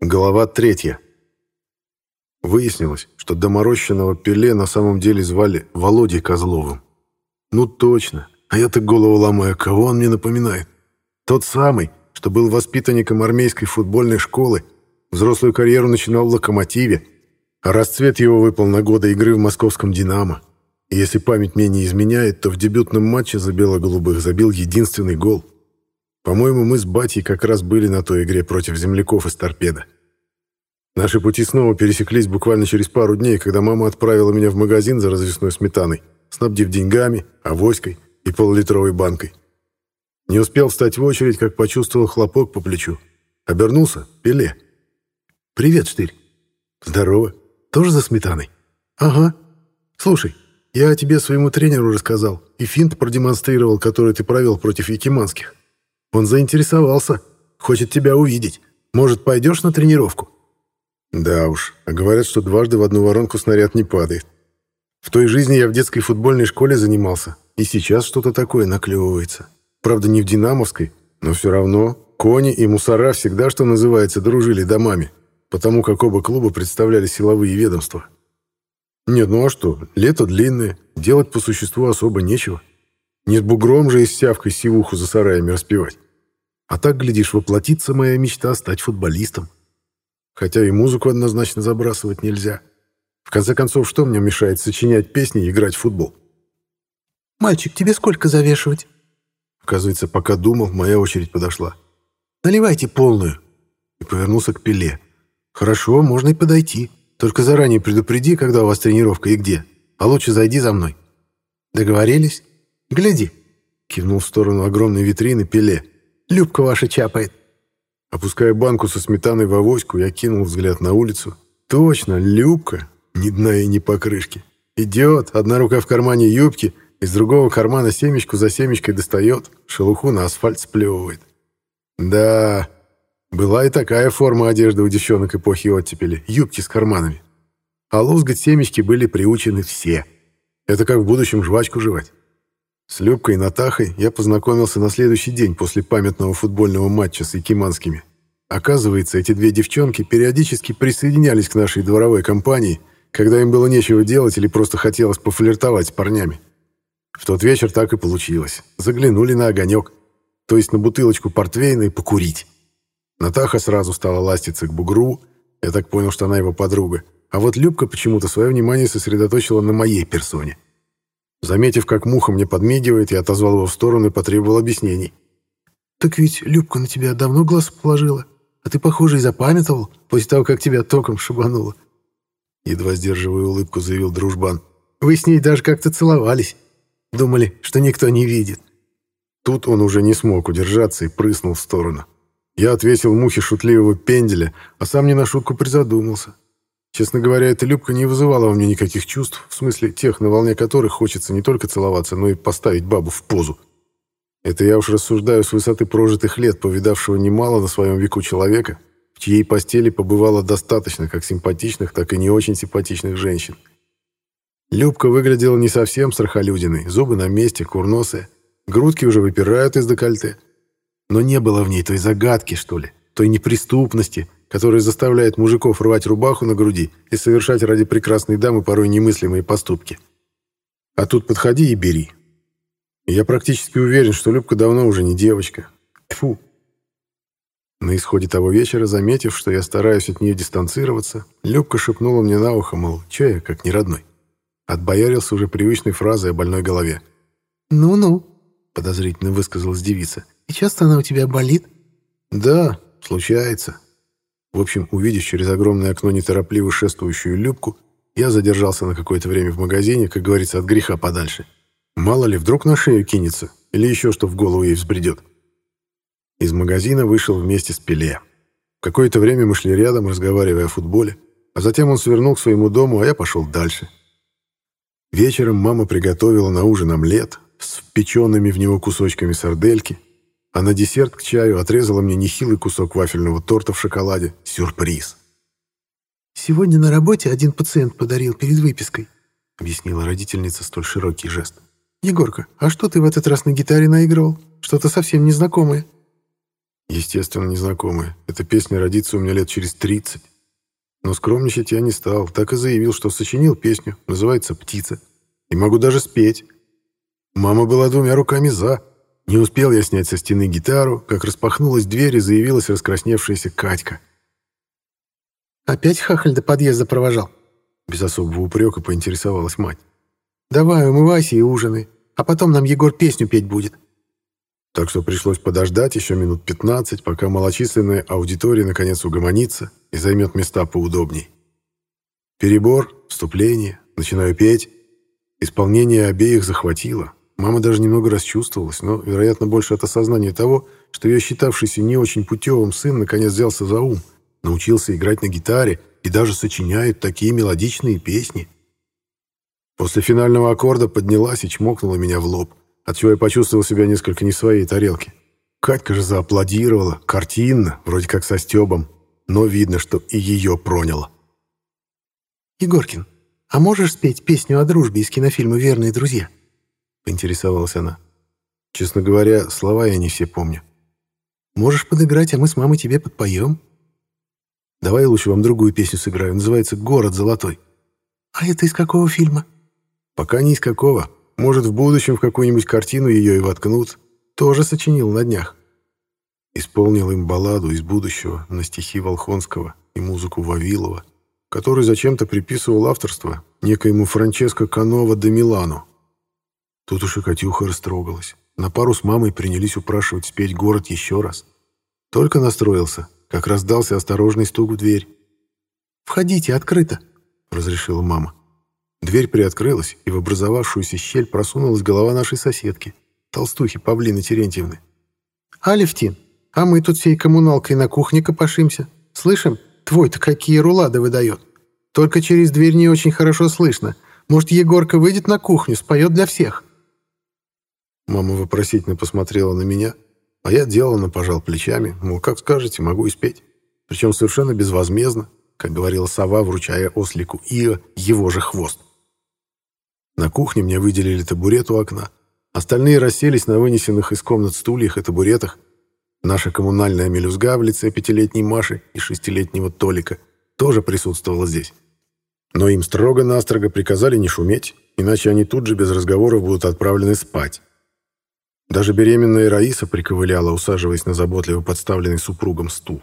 Глава третья. Выяснилось, что доморощенного Пеле на самом деле звали Володей Козловым. Ну точно, а я-то голову ломаю, кого он мне напоминает? Тот самый, что был воспитанником армейской футбольной школы, взрослую карьеру начинал в «Локомотиве», а расцвет его выпал на годы игры в московском «Динамо». И если память мне не изменяет, то в дебютном матче за бело-голубых забил единственный гол – по-моему, мы с батей как раз были на той игре против земляков из торпеда. Наши пути снова пересеклись буквально через пару дней, когда мама отправила меня в магазин за развесной сметаной, снабдив деньгами, авоськой и полулитровой банкой. Не успел встать в очередь, как почувствовал хлопок по плечу. Обернулся — Пеле. «Привет, Штырь». «Здорово. Тоже за сметаной?» «Ага. Слушай, я о тебе своему тренеру рассказал и финт продемонстрировал, который ты провел против якиманских. Он заинтересовался. Хочет тебя увидеть. Может, пойдешь на тренировку?» «Да уж. А говорят, что дважды в одну воронку снаряд не падает. В той жизни я в детской футбольной школе занимался. И сейчас что-то такое наклевывается. Правда, не в «Динамовской», но все равно кони и мусора всегда, что называется, дружили домами, потому как оба клуба представляли силовые ведомства. Нет, ну а что, лето длинное, делать по существу особо нечего. Не с бугром же и сявкой сивуху за сараями распевать. А так, глядишь, воплотится моя мечта стать футболистом. Хотя и музыку однозначно забрасывать нельзя. В конце концов, что мне мешает сочинять песни и играть в футбол? «Мальчик, тебе сколько завешивать?» Оказывается, пока думал, моя очередь подошла. «Наливайте полную». И повернулся к Пеле. «Хорошо, можно и подойти. Только заранее предупреди, когда у вас тренировка и где. А лучше зайди за мной». «Договорились?» «Гляди!» — кивнул в сторону огромной витрины Пеле. «Любка ваша чапает!» Опуская банку со сметаной в авоську, я кинул взгляд на улицу. «Точно, Любка! Ни дна и ни покрышки. Идет, одна рука в кармане юбки, из другого кармана семечку за семечкой достает, шелуху на асфальт сплевывает. Да, была и такая форма одежды у девчонок эпохи оттепели, юбки с карманами. А лузгать семечки были приучены все. Это как в будущем жвачку жевать. С Любкой и Натахой я познакомился на следующий день после памятного футбольного матча с Якиманскими. Оказывается, эти две девчонки периодически присоединялись к нашей дворовой компании, когда им было нечего делать или просто хотелось пофлиртовать с парнями. В тот вечер так и получилось. Заглянули на огонек, то есть на бутылочку портвейна и покурить. Натаха сразу стала ластиться к бугру, я так понял, что она его подруга, а вот Любка почему-то свое внимание сосредоточила на моей персоне. Заметив, как муха мне подмигивает, я отозвал его в сторону и потребовал объяснений. «Так ведь Любка на тебя давно глаз положила, а ты, похоже, и запамятовал после того, как тебя током шибануло». Едва сдерживая улыбку, заявил дружбан. «Вы с ней даже как-то целовались. Думали, что никто не видит». Тут он уже не смог удержаться и прыснул в сторону. Я ответил мухе шутливого пенделя, а сам не на шутку призадумался. Честно говоря, эта Любка не вызывала во мне никаких чувств, в смысле тех, на волне которых хочется не только целоваться, но и поставить бабу в позу. Это я уж рассуждаю с высоты прожитых лет, повидавшего немало на своем веку человека, в чьей постели побывало достаточно как симпатичных, так и не очень симпатичных женщин. Любка выглядела не совсем страхолюдиной, зубы на месте, курносые, грудки уже выпирают из декольте. Но не было в ней той загадки, что ли, той неприступности, который заставляет мужиков рвать рубаху на груди и совершать ради прекрасной дамы порой немыслимые поступки. А тут подходи и бери. я практически уверен, что Любка давно уже не девочка. Тьфу. На исходе того вечера, заметив, что я стараюсь от нее дистанцироваться, Любка шепнула мне на ухо, мол, че я, как не родной. Отбоярился уже привычной фразой о больной голове. «Ну-ну», — подозрительно высказалась девица. «И часто она у тебя болит?» «Да, случается», в общем, увидев через огромное окно неторопливо шествующую Любку, я задержался на какое-то время в магазине, как говорится, от греха подальше. Мало ли, вдруг на шею кинется, или еще что в голову ей взбредет. Из магазина вышел вместе с Пеле. Какое-то время мы шли рядом, разговаривая о футболе, а затем он свернул к своему дому, а я пошел дальше. Вечером мама приготовила на ужин омлет с впеченными в него кусочками сардельки, а на десерт к чаю отрезала мне нехилый кусок вафельного торта в шоколаде. Сюрприз. «Сегодня на работе один пациент подарил перед выпиской», объяснила родительница столь широкий жест. — «Егорка, а что ты в этот раз на гитаре наигрывал? Что-то совсем незнакомое». Естественно, незнакомая. Эта песня родится у меня лет через 30. Но скромничать я не стал, так и заявил, что сочинил песню, называется «Птица». И могу даже спеть. Мама была двумя руками «за». Не успел я снять со стены гитару, как распахнулась дверь и заявилась раскрасневшаяся Катька. «Опять хахаль до подъезда провожал?» Без особого упрека поинтересовалась мать. «Давай, умывайся и ужинай, а потом нам Егор песню петь будет». Так что пришлось подождать еще минут 15, пока малочисленная аудитория наконец угомонится и займет места поудобней. Перебор, вступление, начинаю петь. Исполнение обеих захватило. Мама даже немного расчувствовалась, но, вероятно, больше от осознания того, что ее считавшийся не очень путевым сын наконец взялся за ум, научился играть на гитаре и даже сочиняет такие мелодичные песни. После финального аккорда поднялась и чмокнула меня в лоб, отчего я почувствовал себя несколько не своей тарелке. Катька же зааплодировала, картинно, вроде как со стебом, но видно, что и ее проняло. «Егоркин, а можешь спеть песню о дружбе из кинофильма «Верные друзья»?» Поинтересовалась она. Честно говоря, слова я не все помню. Можешь подыграть, а мы с мамой тебе подпоем. Давай я лучше вам другую песню сыграю. Называется «Город золотой». А это из какого фильма? Пока не из какого. Может, в будущем в какую-нибудь картину ее и воткнут. Тоже сочинил на днях. Исполнил им балладу из будущего на стихи Волхонского и музыку Вавилова, который зачем-то приписывал авторство некоему Франческо Канова де Милану, Тут уж и Катюха растрогалась. На пару с мамой принялись упрашивать спеть город еще раз. Только настроился, как раздался осторожный стук в дверь. «Входите, открыто!» — разрешила мама. Дверь приоткрылась, и в образовавшуюся щель просунулась голова нашей соседки, толстухи Павлины Терентьевны. «Алевтин, а мы тут всей коммуналкой на кухне копошимся. Слышим, твой-то какие рулады выдает. Только через дверь не очень хорошо слышно. Может, Егорка выйдет на кухню, споет для всех?» Мама вопросительно посмотрела на меня, а я деланно пожал плечами, мол, как скажете, могу и спеть. Причем совершенно безвозмездно, как говорила сова, вручая ослику Ио его же хвост. На кухне мне выделили табурет у окна. Остальные расселись на вынесенных из комнат стульях и табуретах. Наша коммунальная мелюзга в лице пятилетней Маши и шестилетнего Толика тоже присутствовала здесь. Но им строго-настрого приказали не шуметь, иначе они тут же без разговоров будут отправлены спать. Даже беременная Раиса приковыляла, усаживаясь на заботливо подставленный супругом стул.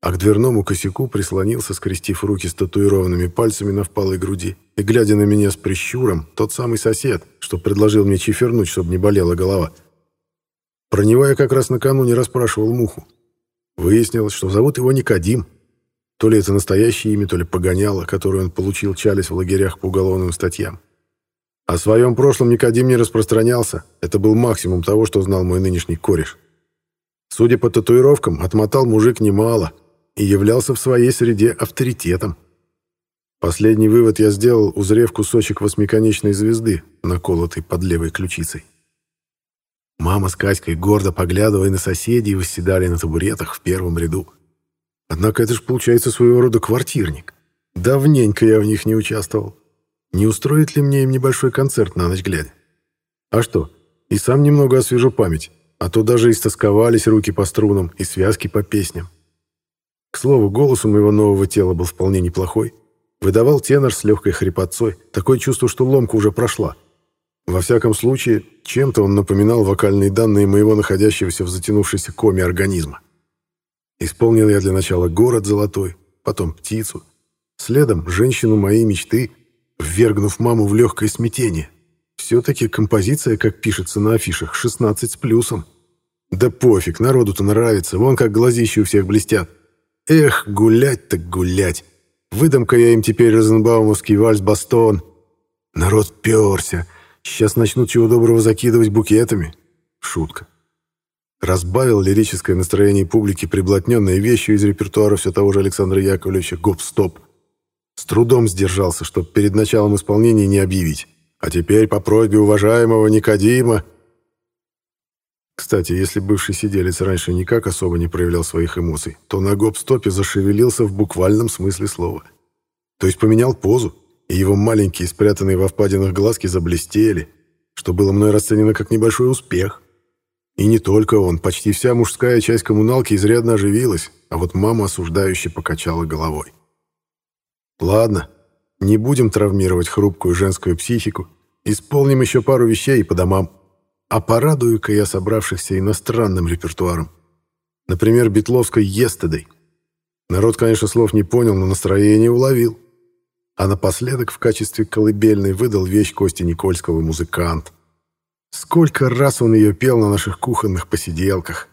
А к дверному косяку прислонился, скрестив руки с татуированными пальцами на впалой груди, и, глядя на меня с прищуром, тот самый сосед, что предложил мне чифернуть, чтобы не болела голова. Про него я как раз накануне расспрашивал Муху. Выяснилось, что зовут его Никодим. То ли это настоящее имя, то ли погоняло, которое он получил чались в лагерях по уголовным статьям. О своем прошлом Никодим не распространялся. Это был максимум того, что знал мой нынешний кореш. Судя по татуировкам, отмотал мужик немало и являлся в своей среде авторитетом. Последний вывод я сделал, узрев кусочек восьмиконечной звезды, наколотый под левой ключицей. Мама с Катькой, гордо поглядывая на соседей, восседали на табуретах в первом ряду. Однако это же получается своего рода квартирник. Давненько я в них не участвовал. Не устроит ли мне им небольшой концерт на ночь глядя? А что, и сам немного освежу память, а то даже истосковались руки по струнам и связки по песням. К слову, голос у моего нового тела был вполне неплохой. Выдавал тенор с легкой хрипотцой, такое чувство, что ломка уже прошла. Во всяком случае, чем-то он напоминал вокальные данные моего находящегося в затянувшейся коме организма. Исполнил я для начала «Город золотой», потом «Птицу», следом «Женщину моей мечты», ввергнув маму в легкое смятение. Все-таки композиция, как пишется на афишах, 16 с плюсом. Да пофиг, народу-то нравится, вон как глазища у всех блестят. Эх, гулять так гулять. Выдам-ка я им теперь розенбаумовский вальс-бастон. Народ перся. Сейчас начнут чего доброго закидывать букетами. Шутка. Разбавил лирическое настроение публики приблотненной вещью из репертуара все того же Александра Яковлевича «Гоп-стоп». С трудом сдержался, чтобы перед началом исполнения не объявить. А теперь по просьбе уважаемого Никодима... Кстати, если бывший сиделец раньше никак особо не проявлял своих эмоций, то на гоп-стопе зашевелился в буквальном смысле слова. То есть поменял позу, и его маленькие, спрятанные во впадинах глазки заблестели, что было мной расценено как небольшой успех. И не только он, почти вся мужская часть коммуналки изрядно оживилась, а вот мама осуждающе покачала головой. «Ладно, не будем травмировать хрупкую женскую психику, исполним еще пару вещей по домам, а порадую-ка я собравшихся иностранным репертуаром. Например, Бетловской «Естедой». Народ, конечно, слов не понял, но настроение уловил. А напоследок в качестве колыбельной выдал вещь Кости Никольского «Музыкант». Сколько раз он ее пел на наших кухонных посиделках.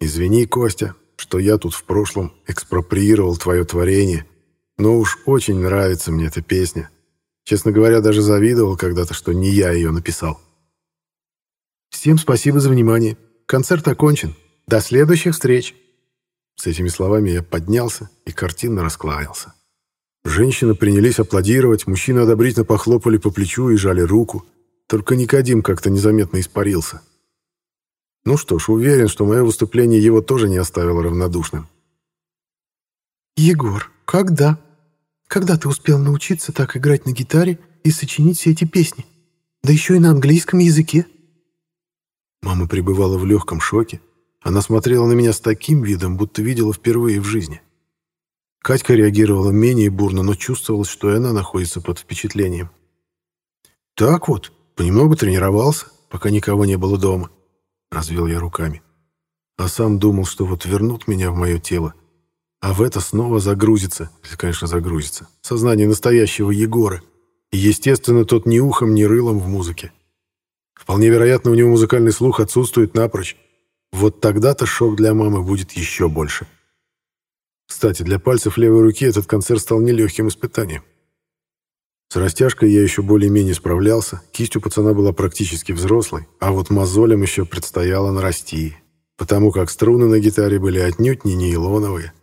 Извини, Костя, что я тут в прошлом экспроприировал твое творение, но уж очень нравится мне эта песня. Честно говоря, даже завидовал когда-то, что не я ее написал. Всем спасибо за внимание. Концерт окончен. До следующих встреч. С этими словами я поднялся и картинно раскланялся. Женщины принялись аплодировать, мужчины одобрительно похлопали по плечу и жали руку. Только Никодим как-то незаметно испарился. Ну что ж, уверен, что мое выступление его тоже не оставило равнодушным. «Егор, когда? Когда ты успел научиться так играть на гитаре и сочинить все эти песни? Да еще и на английском языке?» Мама пребывала в легком шоке. Она смотрела на меня с таким видом, будто видела впервые в жизни. Катька реагировала менее бурно, но чувствовалось, что и она находится под впечатлением. «Так вот, понемногу тренировался, пока никого не было дома», — развел я руками. А сам думал, что вот вернут меня в мое тело, а в это снова загрузится, если, конечно, загрузится, сознание настоящего Егора. И, естественно, тот ни ухом, ни рылом в музыке. Вполне вероятно, у него музыкальный слух отсутствует напрочь. Вот тогда-то шок для мамы будет еще больше. Кстати, для пальцев левой руки этот концерт стал нелегким испытанием. С растяжкой я еще более-менее справлялся, кисть у пацана была практически взрослой, а вот мозолям еще предстояло нарасти, потому как струны на гитаре были отнюдь не нейлоновые,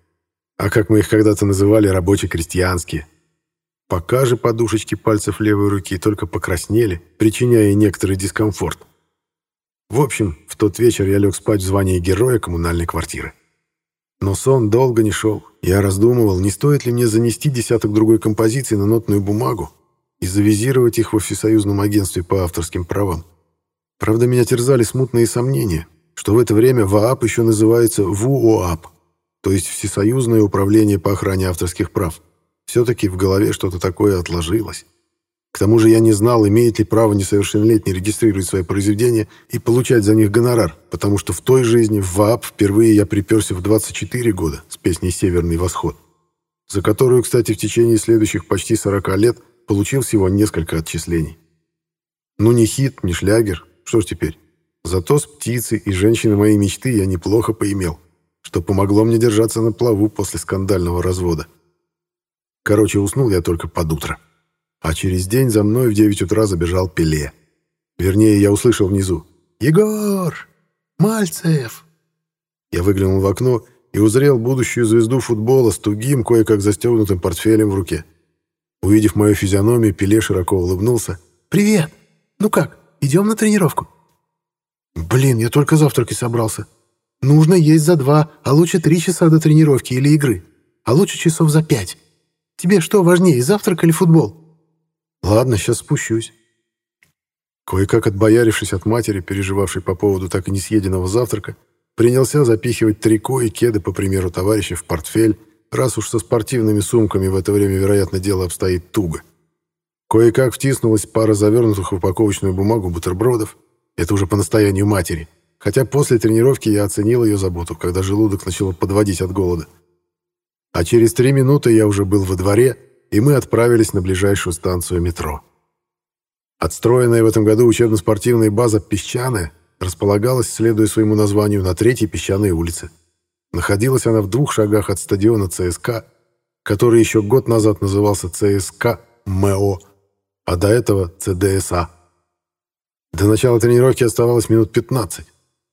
а как мы их когда-то называли, рабоче-крестьянские. Пока же подушечки пальцев левой руки только покраснели, причиняя некоторый дискомфорт. В общем, в тот вечер я лег спать в звании героя коммунальной квартиры. Но сон долго не шел. Я раздумывал, не стоит ли мне занести десяток другой композиций на нотную бумагу и завизировать их во Всесоюзном агентстве по авторским правам. Правда, меня терзали смутные сомнения, что в это время ВААП еще называется ВУОАП, то есть Всесоюзное управление по охране авторских прав. Все-таки в голове что-то такое отложилось. К тому же я не знал, имеет ли право несовершеннолетний регистрировать свои произведения и получать за них гонорар, потому что в той жизни, в ВААП, впервые я приперся в 24 года с песней «Северный восход», за которую, кстати, в течение следующих почти 40 лет получил всего несколько отчислений. Ну, не хит, не шлягер, что ж теперь. Зато с птицей и женщиной моей мечты я неплохо поимел, что помогло мне держаться на плаву после скандального развода. Короче, уснул я только под утро. А через день за мной в 9 утра забежал Пеле. Вернее, я услышал внизу «Егор! Мальцев!» Я выглянул в окно и узрел будущую звезду футбола с тугим, кое-как застегнутым портфелем в руке. Увидев мою физиономию, Пеле широко улыбнулся. «Привет! Ну как, идем на тренировку?» «Блин, я только завтраки собрался». «Нужно есть за два, а лучше три часа до тренировки или игры, а лучше часов за пять». Тебе что важнее, завтрак или футбол?» «Ладно, сейчас спущусь». Кое-как отбоярившись от матери, переживавшей по поводу так и не съеденного завтрака, принялся запихивать трико и кеды, по примеру товарища, в портфель, раз уж со спортивными сумками в это время, вероятно, дело обстоит туго. Кое-как втиснулась пара завернутых в упаковочную бумагу бутербродов, это уже по настоянию матери, хотя после тренировки я оценил ее заботу, когда желудок начал подводить от голода. А через три минуты я уже был во дворе, и мы отправились на ближайшую станцию метро. Отстроенная в этом году учебно-спортивная база «Песчаная» располагалась, следуя своему названию, на третьей песчаной улице. Находилась она в двух шагах от стадиона ЦСКА, который еще год назад назывался ЦСКА МО, а до этого ЦДСА. До начала тренировки оставалось минут 15.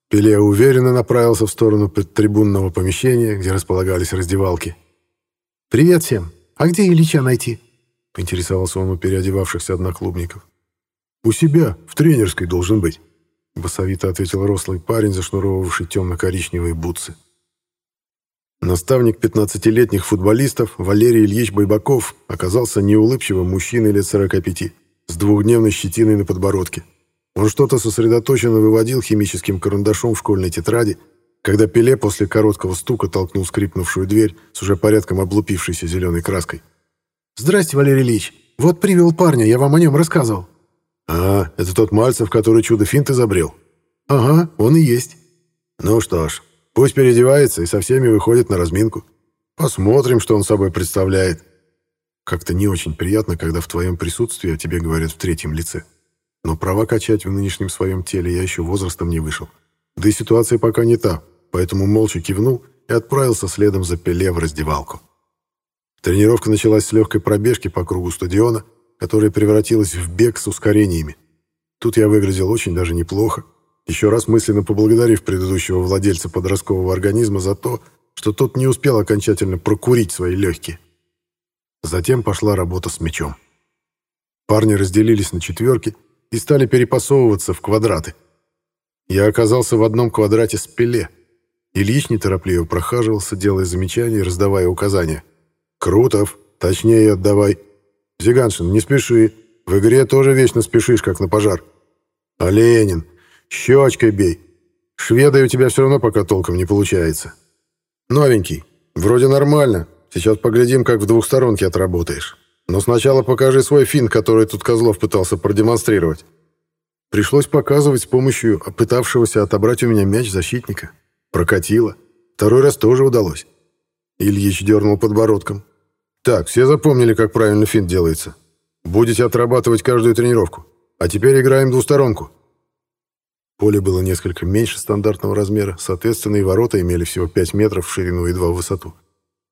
Пеле уверенно направился в сторону предтрибунного помещения, где располагались раздевалки. «Привет всем! А где Ильича найти?» — поинтересовался он у переодевавшихся одноклубников. «У себя, в тренерской должен быть», — басовито ответил рослый парень, зашнуровавший темно-коричневые бутсы. Наставник 15-летних футболистов Валерий Ильич Байбаков оказался неулыбчивым мужчиной лет 45, с двухдневной щетиной на подбородке. Он что-то сосредоточенно выводил химическим карандашом в школьной тетради, когда Пеле после короткого стука толкнул скрипнувшую дверь с уже порядком облупившейся зеленой краской. «Здрасте, Валерий Ильич. Вот привел парня, я вам о нем рассказывал». «А, это тот Мальцев, который чудо-финт изобрел?» «Ага, он и есть». «Ну что ж, пусть переодевается и со всеми выходит на разминку. Посмотрим, что он собой представляет». Как-то не очень приятно, когда в твоем присутствии о тебе говорят в третьем лице. Но права качать в нынешнем своем теле я еще возрастом не вышел. Да и ситуация пока не та, поэтому молча кивнул и отправился следом за Пеле в раздевалку. Тренировка началась с легкой пробежки по кругу стадиона, которая превратилась в бег с ускорениями. Тут я выглядел очень даже неплохо, еще раз мысленно поблагодарив предыдущего владельца подросткового организма за то, что тот не успел окончательно прокурить свои легкие. Затем пошла работа с мячом. Парни разделились на четверки и стали перепасовываться в квадраты. Я оказался в одном квадрате с Пеле. Ильич неторопливо прохаживался, делая замечания и раздавая указания. «Крутов, точнее отдавай. Зиганшин, не спеши. В игре тоже вечно спешишь, как на пожар. Оленин, щечкой бей. Шведой у тебя все равно пока толком не получается. Новенький, вроде нормально, Сейчас поглядим, как в двухсторонке отработаешь. Но сначала покажи свой финт, который тут Козлов пытался продемонстрировать. Пришлось показывать с помощью пытавшегося отобрать у меня мяч защитника. Прокатило. Второй раз тоже удалось. Ильич дернул подбородком. Так, все запомнили, как правильно финт делается. Будете отрабатывать каждую тренировку. А теперь играем двусторонку. Поле было несколько меньше стандартного размера, соответственно, и ворота имели всего 5 метров в ширину и 2 в высоту.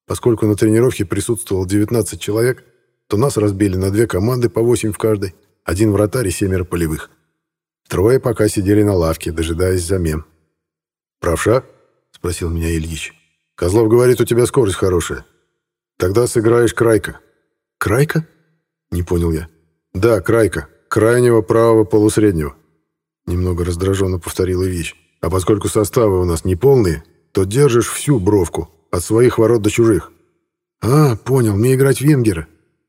Поскольку на тренировке присутствовало 19 человек, то нас разбили на две команды по 8 в каждой, один вратарь и семеро полевых. Трое пока сидели на лавке, дожидаясь замен. «Правша?» — спросил меня Ильич. «Козлов говорит, у тебя скорость хорошая. Тогда сыграешь крайка». «Крайка?» — не понял я. «Да, крайка. Крайнего правого полусреднего». Немного раздраженно повторил Ильич. «А поскольку составы у нас не полные, то держишь всю бровку, от своих ворот до чужих. А, понял, мне играть венгера.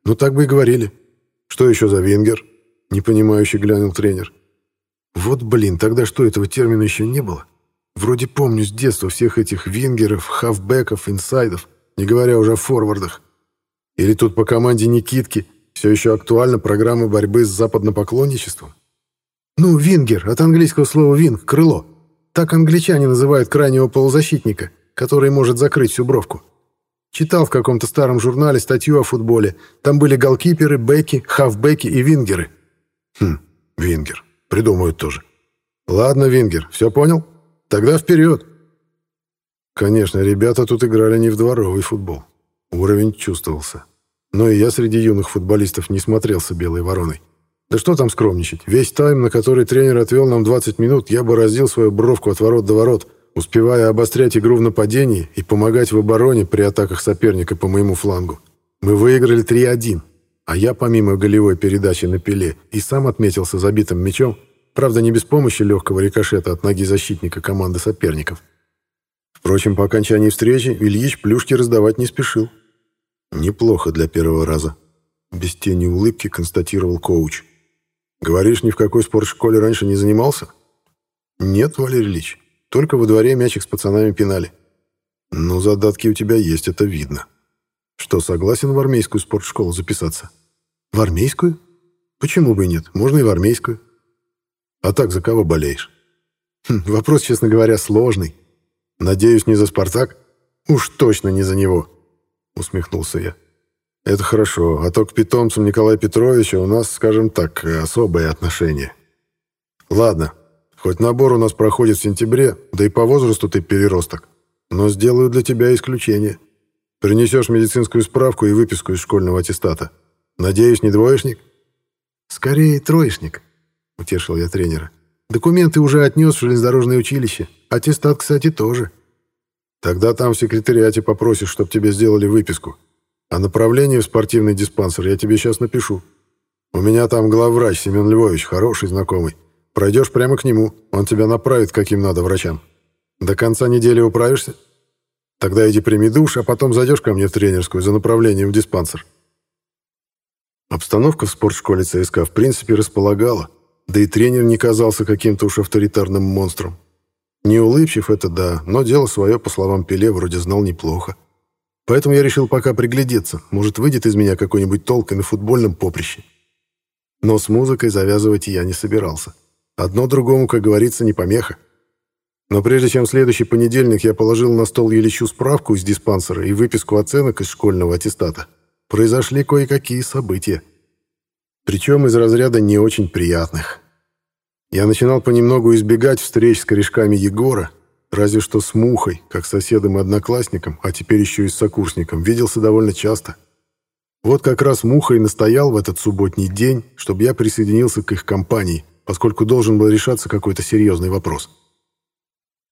Ну так бы и говорили. Что еще за венгер? Непонимающе глянул тренер. Вот блин, тогда что, этого термина еще не было? Вроде помню с детства всех этих вингеров, хавбеков, инсайдов, не говоря уже о форвардах. Или тут по команде Никитки все еще актуальна программа борьбы с западнопоклонничеством? Ну, вингер, от английского слова винг, крыло. Так англичане называют крайнего полузащитника который может закрыть всю бровку. Читал в каком-то старом журнале статью о футболе. Там были голкиперы, беки, хавбеки и вингеры. Хм, вингер. Придумают тоже. Ладно, вингер, все понял? Тогда вперед. Конечно, ребята тут играли не в дворовый футбол. Уровень чувствовался. Но и я среди юных футболистов не смотрелся белой вороной. Да что там скромничать. Весь тайм, на который тренер отвел нам 20 минут, я бы раздел свою бровку от ворот до ворот, успевая обострять игру в нападении и помогать в обороне при атаках соперника по моему флангу. Мы выиграли 3-1, а я, помимо голевой передачи на пиле, и сам отметился забитым мячом, правда, не без помощи легкого рикошета от ноги защитника команды соперников. Впрочем, по окончании встречи Ильич плюшки раздавать не спешил. Неплохо для первого раза. Без тени улыбки констатировал коуч. «Говоришь, ни в какой спортшколе раньше не занимался?» «Нет, Валерий Ильич. Только во дворе мячик с пацанами пинали. Ну, задатки у тебя есть, это видно. Что, согласен в армейскую спортшколу записаться? В армейскую? Почему бы и нет? Можно и в армейскую. А так за кого болеешь? Хм, вопрос, честно говоря, сложный. Надеюсь, не за «Спартак»? Уж точно не за него, усмехнулся я. Это хорошо, а то к питомцам Николая Петровича у нас, скажем так, особое отношение. Ладно, Хоть набор у нас проходит в сентябре, да и по возрасту ты переросток. Но сделаю для тебя исключение. Принесешь медицинскую справку и выписку из школьного аттестата. Надеюсь, не двоечник?» «Скорее, троечник», — утешил я тренера. «Документы уже отнес в железнодорожное училище. Аттестат, кстати, тоже». «Тогда там в секретариате попросишь, чтобы тебе сделали выписку. А направление в спортивный диспансер я тебе сейчас напишу. У меня там главврач Семен Львович, хороший знакомый. Пройдешь прямо к нему, он тебя направит каким надо врачам. До конца недели управишься? Тогда иди прими душ, а потом зайдешь ко мне в тренерскую за направлением в диспансер. Обстановка в спортшколе ЦСКА в принципе располагала, Да и тренер не казался каким-то уж авторитарным монстром. Не улыбчив это да, но дело свое, по словам Пеле, вроде знал неплохо. Поэтому я решил пока приглядеться, может, выйдет из меня какой-нибудь толк и на футбольном поприще. Но с музыкой завязывать я не собирался. Одно другому, как говорится, не помеха. Но прежде чем следующий понедельник я положил на стол Еличу справку из диспансера и выписку оценок из школьного аттестата, произошли кое-какие события. Причем из разряда не очень приятных. Я начинал понемногу избегать встреч с корешками Егора, разве что с Мухой, как соседом и одноклассником, а теперь еще и с сокурсником, виделся довольно часто. Вот как раз Муха и настоял в этот субботний день, чтобы я присоединился к их компании, поскольку должен был решаться какой-то серьезный вопрос.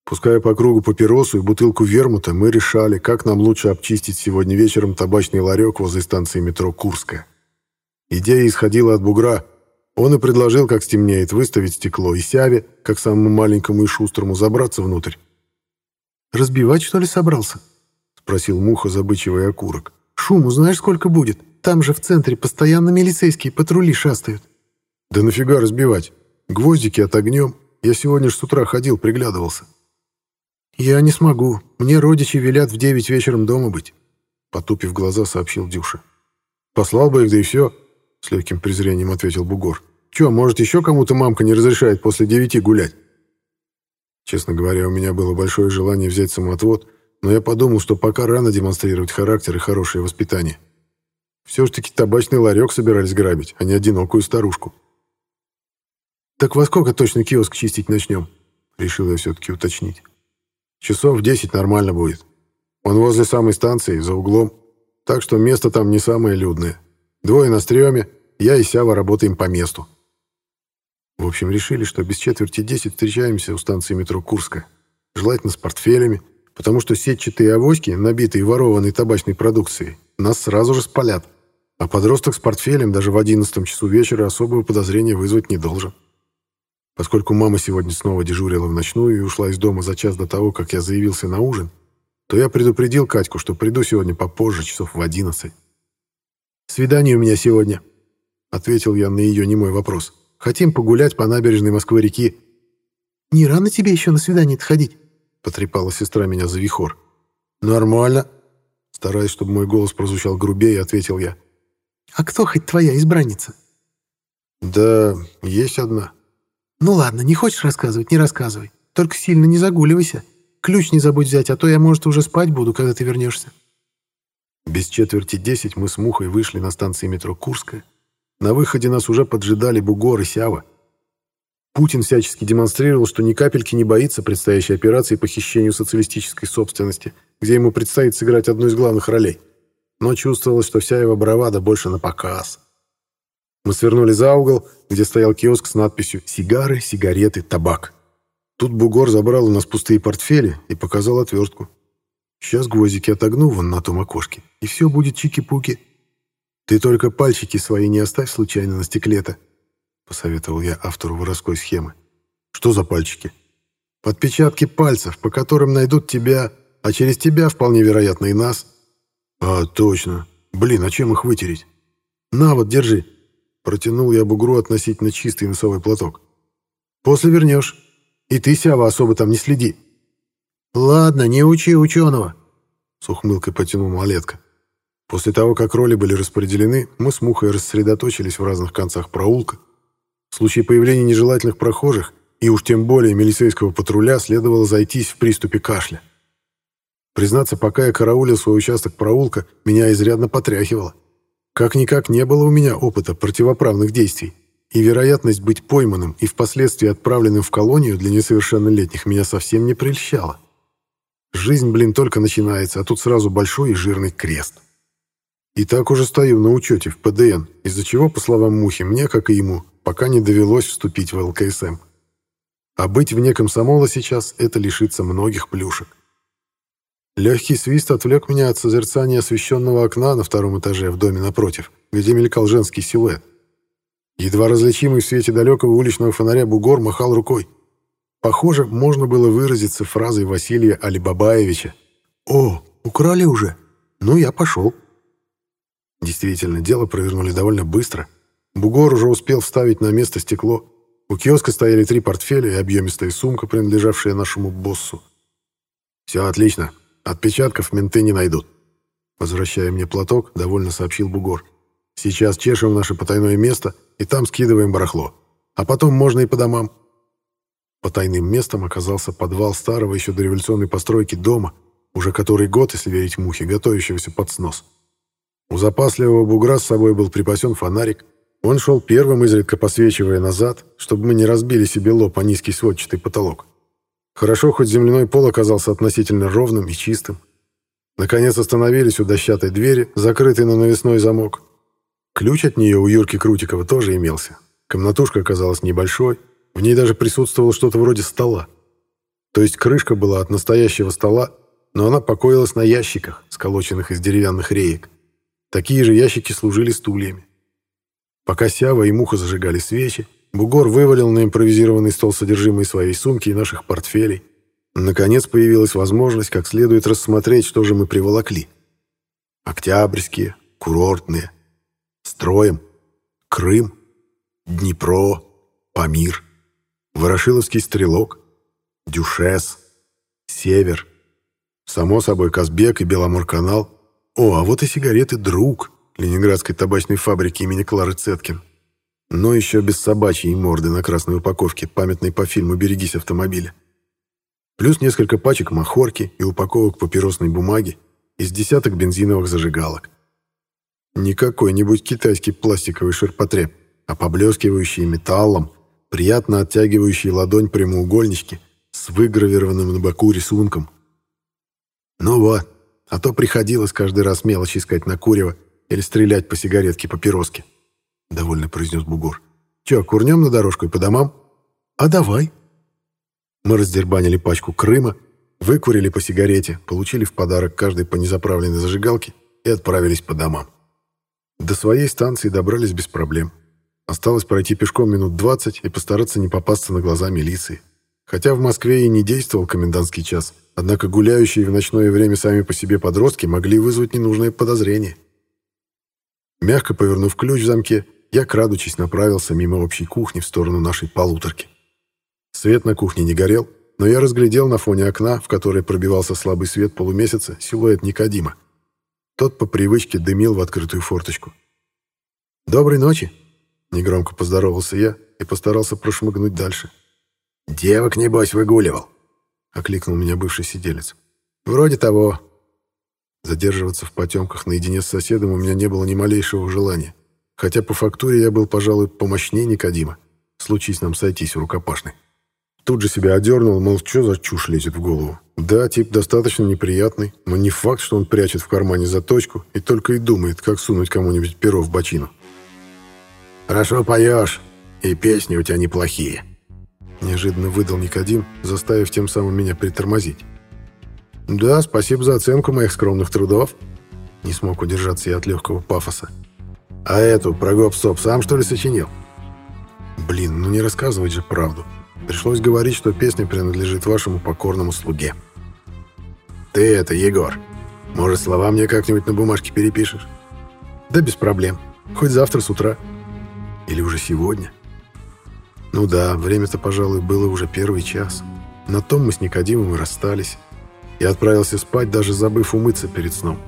Пуская по кругу папиросу и бутылку вермута, мы решали, как нам лучше обчистить сегодня вечером табачный ларек возле станции метро «Курская». Идея исходила от бугра. Он и предложил, как стемнеет, выставить стекло и сяве, как самому маленькому и шустрому, забраться внутрь. «Разбивать, что ли, собрался?» — спросил Муха, забычивая окурок. «Шуму знаешь, сколько будет? Там же в центре постоянно милицейские патрули шастают». «Да нафига разбивать? Гвоздики отогнем. Я сегодня ж с утра ходил, приглядывался». «Я не смогу. Мне родичи велят в девять вечером дома быть», — потупив глаза, сообщил Дюша. «Послал бы их, да и все», — с легким презрением ответил Бугор. «Че, может, еще кому-то мамка не разрешает после девяти гулять?» Честно говоря, у меня было большое желание взять самоотвод, но я подумал, что пока рано демонстрировать характер и хорошее воспитание. Все ж таки табачный ларек собирались грабить, а не одинокую старушку. «Так во сколько точно киоск чистить начнем?» — решил я все-таки уточнить. Часов в десять нормально будет. Он возле самой станции, за углом. Так что место там не самое людное. Двое на стреме, я и Сява работаем по месту. В общем, решили, что без четверти десять встречаемся у станции метро Курская. Желательно с портфелями, потому что сетчатые авоськи, набитые ворованной табачной продукцией, нас сразу же спалят. А подросток с портфелем даже в одиннадцатом часу вечера особого подозрения вызвать не должен. Поскольку мама сегодня снова дежурила в ночную и ушла из дома за час до того, как я заявился на ужин, то я предупредил Катьку, что приду сегодня попозже, часов в одиннадцать. «Свидание у меня сегодня», — ответил я на ее немой вопрос. «Хотим погулять по набережной Москвы-реки». «Не рано тебе еще на свидание ходить?» — потрепала сестра меня за вихор. «Нормально», — стараясь, чтобы мой голос прозвучал грубее, ответил я. «А кто хоть твоя избранница?» «Да, есть одна». «Ну ладно, не хочешь рассказывать, не рассказывай. Только сильно не загуливайся. Ключ не забудь взять, а то я, может, уже спать буду, когда ты вернешься». Без четверти десять мы с Мухой вышли на станции метро Курская. На выходе нас уже поджидали Бугор и Сява. Путин всячески демонстрировал, что ни капельки не боится предстоящей операции по хищению социалистической собственности, где ему предстоит сыграть одну из главных ролей. Но чувствовалось, что вся его бравада больше на показ. Мы свернули за угол, где стоял киоск с надписью «Сигары, сигареты, табак». Тут бугор забрал у нас пустые портфели и показал отвертку. Сейчас гвоздики отогну вон на том окошке, и все будет чики-пуки. Ты только пальчики свои не оставь случайно на стекле-то, посоветовал я автору воровской схемы. Что за пальчики? Подпечатки пальцев, по которым найдут тебя, а через тебя вполне вероятно и нас. А, точно. Блин, а чем их вытереть? На вот, держи. Протянул я бугру относительно чистый носовой платок. «После вернешь. И ты, Сява, особо там не следи». «Ладно, не учи ученого», — с ухмылкой потянул малетка. После того, как роли были распределены, мы с Мухой рассредоточились в разных концах проулка. В случае появления нежелательных прохожих, и уж тем более милицейского патруля, следовало зайтись в приступе кашля. Признаться, пока я караулил свой участок проулка, меня изрядно потряхивало. Как-никак не было у меня опыта противоправных действий, и вероятность быть пойманным и впоследствии отправленным в колонию для несовершеннолетних меня совсем не прельщала. Жизнь, блин, только начинается, а тут сразу большой и жирный крест. И так уже стою на учете в ПДН, из-за чего, по словам Мухи, мне, как и ему, пока не довелось вступить в ЛКСМ. А быть вне комсомола сейчас — это лишиться многих плюшек. Легкий свист отвлек меня от созерцания освещенного окна на втором этаже в доме напротив, где мелькал женский силуэт. Едва различимый в свете далекого уличного фонаря бугор махал рукой. Похоже, можно было выразиться фразой Василия Алибабаевича. «О, украли уже? Ну, я пошел». Действительно, дело провернули довольно быстро. Бугор уже успел вставить на место стекло. У киоска стояли три портфеля и объемистая сумка, принадлежавшая нашему боссу. «Все отлично. Отпечатков менты не найдут». Возвращая мне платок, довольно сообщил бугор. «Сейчас чешем наше потайное место и там скидываем барахло. А потом можно и по домам». Потайным местом оказался подвал старого еще дореволюционной постройки дома, уже который год, если верить мухе, готовящегося под снос. У запасливого бугра с собой был припасен фонарик. Он шел первым, изредка посвечивая назад, чтобы мы не разбили себе лоб о низкий сводчатый потолок. Хорошо, хоть земляной пол оказался относительно ровным и чистым. Наконец остановились у дощатой двери, закрытой на навесной замок. Ключ от нее у Юрки Крутикова тоже имелся. Комнатушка оказалась небольшой, в ней даже присутствовало что-то вроде стола. То есть крышка была от настоящего стола, но она покоилась на ящиках, сколоченных из деревянных реек. Такие же ящики служили стульями. Пока Сява и Муха зажигали свечи, Бугор вывалил на импровизированный стол содержимое своей сумки и наших портфелей. Наконец появилась возможность как следует рассмотреть, что же мы приволокли. Октябрьские, курортные, строем, Крым, Днепро, Памир, Ворошиловский стрелок, Дюшес, Север, само собой Казбек и Беломорканал. О, а вот и сигареты «Друг» ленинградской табачной фабрики имени Клары Цеткин. Но еще без собачьей морды на красной упаковке, памятной по фильму «Берегись автомобиля». Плюс несколько пачек махорки и упаковок папиросной бумаги из десяток бензиновых зажигалок. Не какой-нибудь китайский пластиковый ширпотреб, а поблескивающий металлом, приятно оттягивающий ладонь прямоугольнички с выгравированным на боку рисунком. Ну вот, а то приходилось каждый раз мелочь искать на курево или стрелять по сигаретке папироске. — довольно произнес бугор. «Че, курнем на дорожку и по домам?» «А давай». Мы раздербанили пачку Крыма, выкурили по сигарете, получили в подарок каждой по незаправленной зажигалке и отправились по домам. До своей станции добрались без проблем. Осталось пройти пешком минут 20 и постараться не попасться на глаза милиции. Хотя в Москве и не действовал комендантский час, однако гуляющие в ночное время сами по себе подростки могли вызвать ненужные подозрения. Мягко повернув ключ в замке, я, крадучись, направился мимо общей кухни в сторону нашей полуторки. Свет на кухне не горел, но я разглядел на фоне окна, в которое пробивался слабый свет полумесяца, силуэт Никодима. Тот по привычке дымил в открытую форточку. «Доброй ночи!» — негромко поздоровался я и постарался прошмыгнуть дальше. «Девок, небось, выгуливал!» — окликнул меня бывший сиделец. «Вроде того». Задерживаться в потемках наедине с соседом у меня не было ни малейшего желания хотя по фактуре я был, пожалуй, помощнее Никодима, случись нам сойтись в рукопашной. Тут же себя одернул, мол, что за чушь лезет в голову. Да, тип достаточно неприятный, но не факт, что он прячет в кармане заточку и только и думает, как сунуть кому-нибудь перо в бочину. «Хорошо поешь, и песни у тебя неплохие», — неожиданно выдал Никодим, заставив тем самым меня притормозить. «Да, спасибо за оценку моих скромных трудов», — не смог удержаться я от легкого пафоса. А эту про гоп-стоп сам что ли сочинил? Блин, ну не рассказывать же правду. Пришлось говорить, что песня принадлежит вашему покорному слуге. Ты это, Егор. Может, слова мне как-нибудь на бумажке перепишешь? Да без проблем. Хоть завтра с утра. Или уже сегодня. Ну да, время-то, пожалуй, было уже первый час. На том мы с Никодимом и расстались. Я отправился спать, даже забыв умыться перед сном.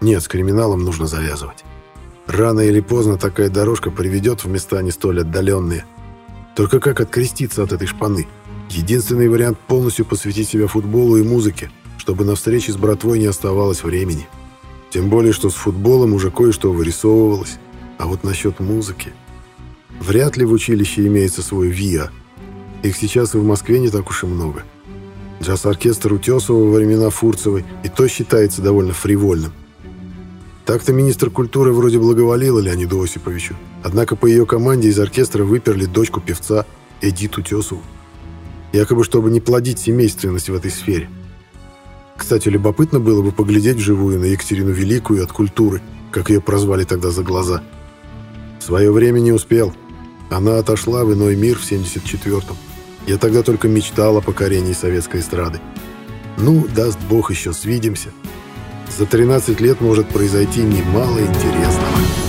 Нет, с криминалом нужно завязывать. Рано или поздно такая дорожка приведет в места не столь отдаленные. Только как откреститься от этой шпаны? Единственный вариант полностью посвятить себя футболу и музыке, чтобы на встрече с братвой не оставалось времени. Тем более, что с футболом уже кое-что вырисовывалось. А вот насчет музыки... Вряд ли в училище имеется свой ВИА. Их сейчас и в Москве не так уж и много. Джаз-оркестр Утесова во времена Фурцевой и то считается довольно фривольным. Так-то министр культуры вроде благоволила Леониду Осиповичу. Однако по ее команде из оркестра выперли дочку певца Эдиту Тесову. Якобы, чтобы не плодить семейственность в этой сфере. Кстати, любопытно было бы поглядеть вживую на Екатерину Великую от культуры, как ее прозвали тогда за глаза. В свое время не успел. Она отошла в иной мир в 74-м. Я тогда только мечтал о покорении советской эстрады. Ну, даст бог, еще свидимся. За 13 лет может произойти немало интересного.